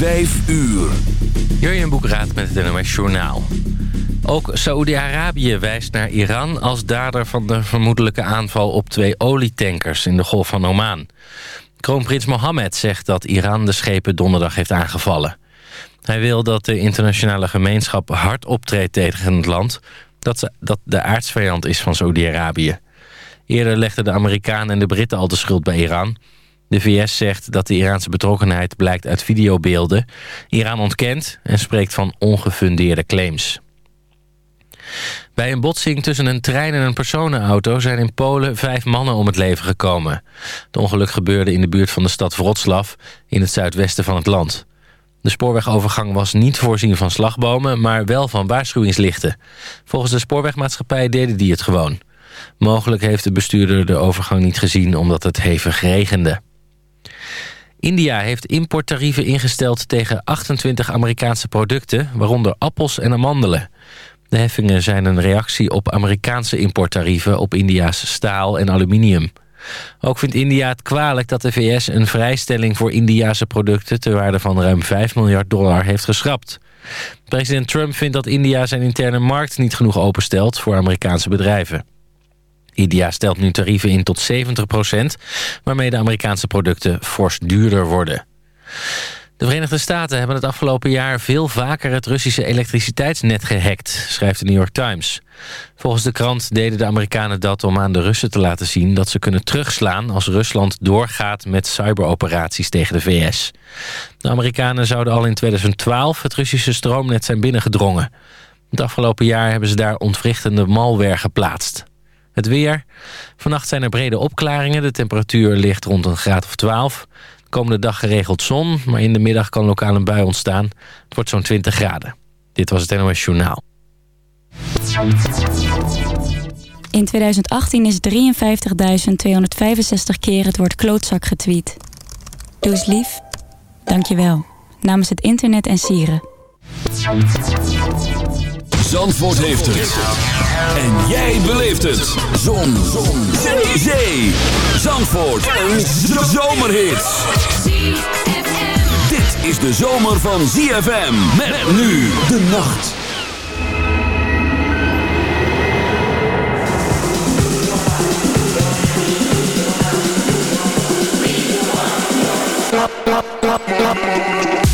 Vijf uur. Jurjen Boekraat met het NOS Journaal. Ook Saoedi-Arabië wijst naar Iran als dader van de vermoedelijke aanval op twee olietankers in de Golf van Oman. Kroonprins Mohammed zegt dat Iran de schepen donderdag heeft aangevallen. Hij wil dat de internationale gemeenschap hard optreedt tegen het land... dat, ze, dat de aardsvijand is van Saoedi-Arabië. Eerder legden de Amerikanen en de Britten al de schuld bij Iran... De VS zegt dat de Iraanse betrokkenheid blijkt uit videobeelden. Iran ontkent en spreekt van ongefundeerde claims. Bij een botsing tussen een trein en een personenauto... zijn in Polen vijf mannen om het leven gekomen. Het ongeluk gebeurde in de buurt van de stad Wroclaw... in het zuidwesten van het land. De spoorwegovergang was niet voorzien van slagbomen... maar wel van waarschuwingslichten. Volgens de spoorwegmaatschappij deden die het gewoon. Mogelijk heeft de bestuurder de overgang niet gezien... omdat het hevig regende. India heeft importtarieven ingesteld tegen 28 Amerikaanse producten... waaronder appels en amandelen. De heffingen zijn een reactie op Amerikaanse importtarieven... op India's staal en aluminium. Ook vindt India het kwalijk dat de VS een vrijstelling voor Indiase producten... ter waarde van ruim 5 miljard dollar heeft geschrapt. President Trump vindt dat India zijn interne markt niet genoeg openstelt... voor Amerikaanse bedrijven. India stelt nu tarieven in tot 70% waarmee de Amerikaanse producten fors duurder worden. De Verenigde Staten hebben het afgelopen jaar veel vaker het Russische elektriciteitsnet gehackt, schrijft de New York Times. Volgens de krant deden de Amerikanen dat om aan de Russen te laten zien dat ze kunnen terugslaan als Rusland doorgaat met cyberoperaties tegen de VS. De Amerikanen zouden al in 2012 het Russische stroomnet zijn binnengedrongen. Het afgelopen jaar hebben ze daar ontwrichtende malware geplaatst. Het weer. Vannacht zijn er brede opklaringen. De temperatuur ligt rond een graad of 12. Komende dag geregeld zon, maar in de middag kan lokaal een bui ontstaan. Het wordt zo'n 20 graden. Dit was het NOS Journaal. In 2018 is 53.265 keer het woord klootzak getweet. Doe eens lief. Dank je wel. Namens het internet en sieren. Zandvoort heeft het. En jij beleeft het. Zon. Zon. Zee. Zee. Zandvoort. Een zomerhit. Dit is de zomer van ZFM. Met nu de nacht. Thank you.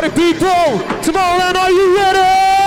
Party people, Tomorrowland, are you ready?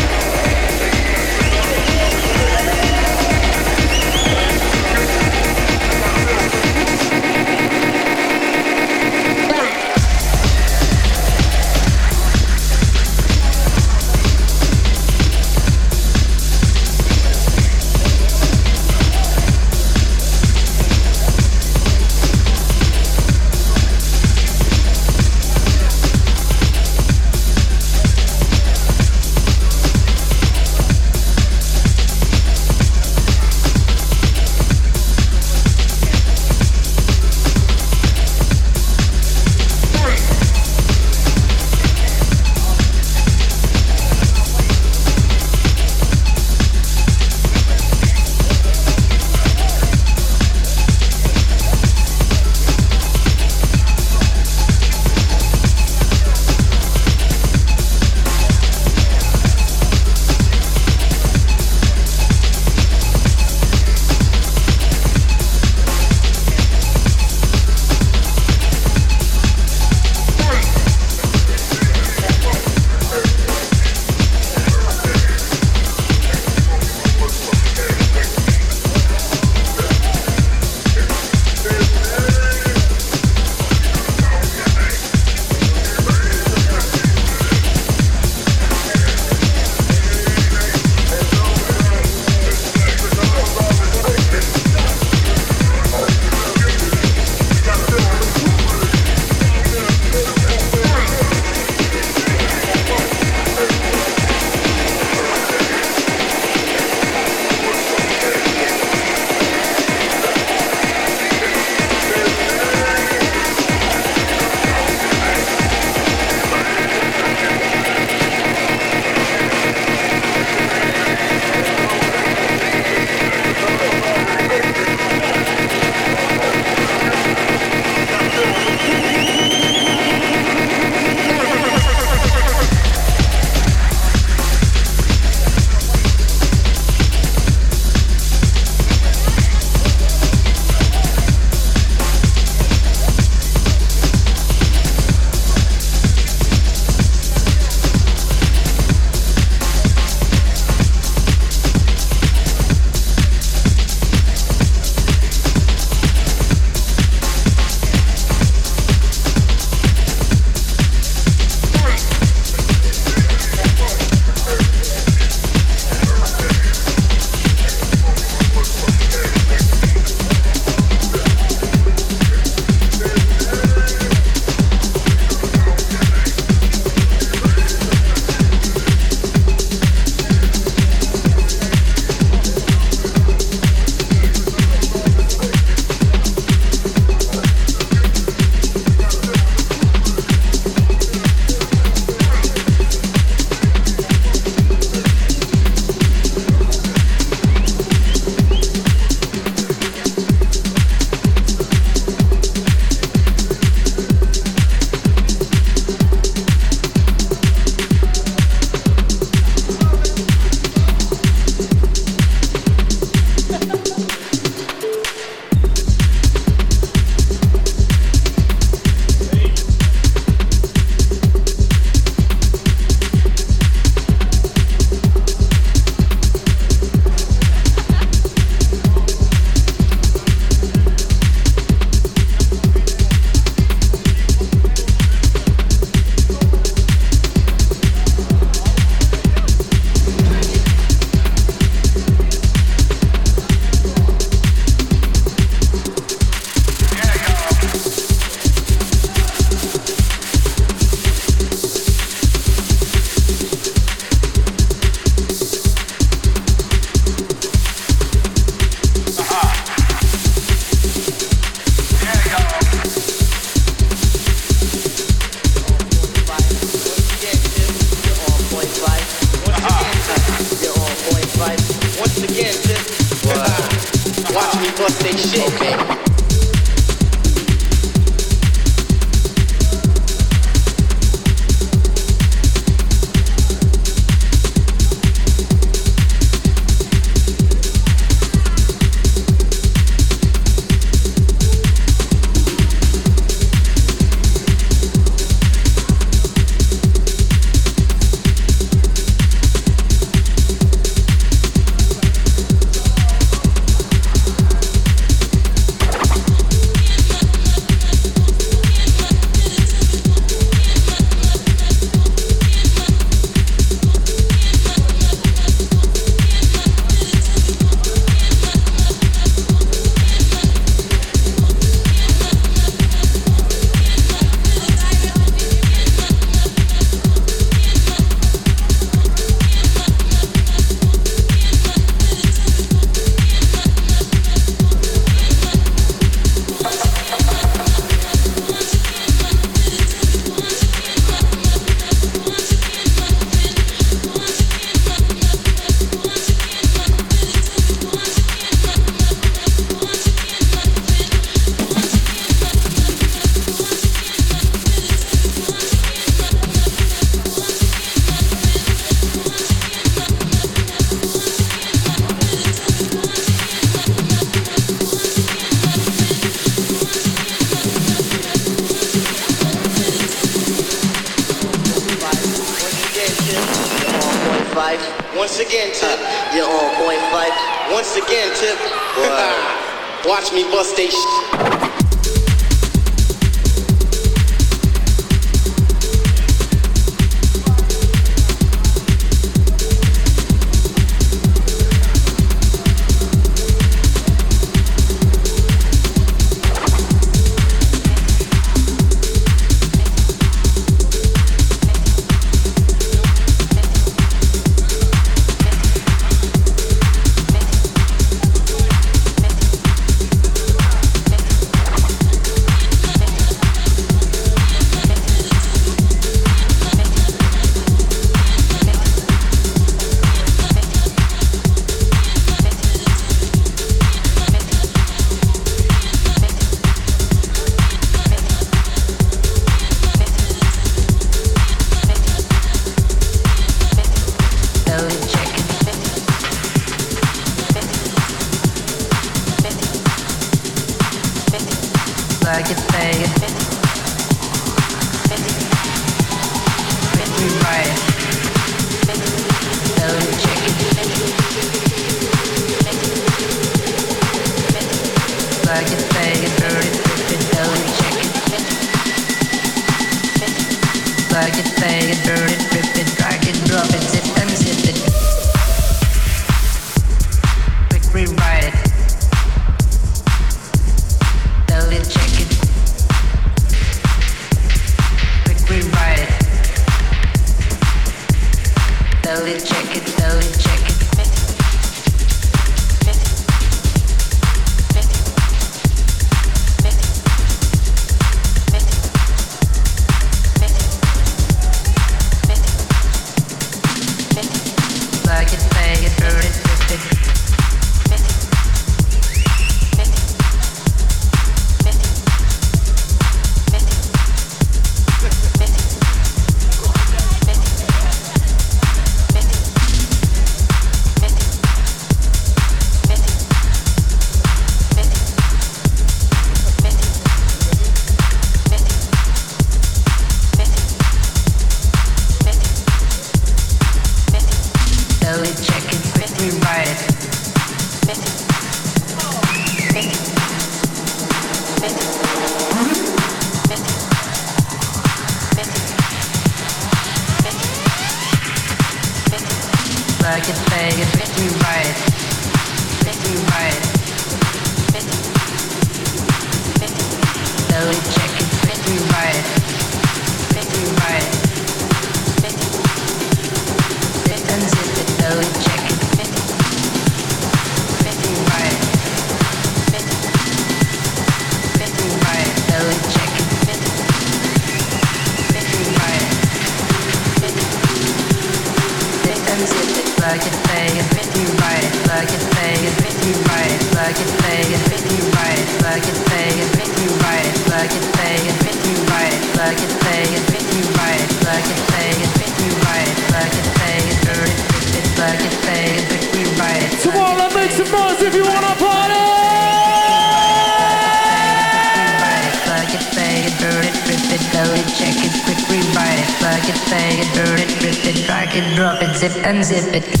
unzip it.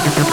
Zip and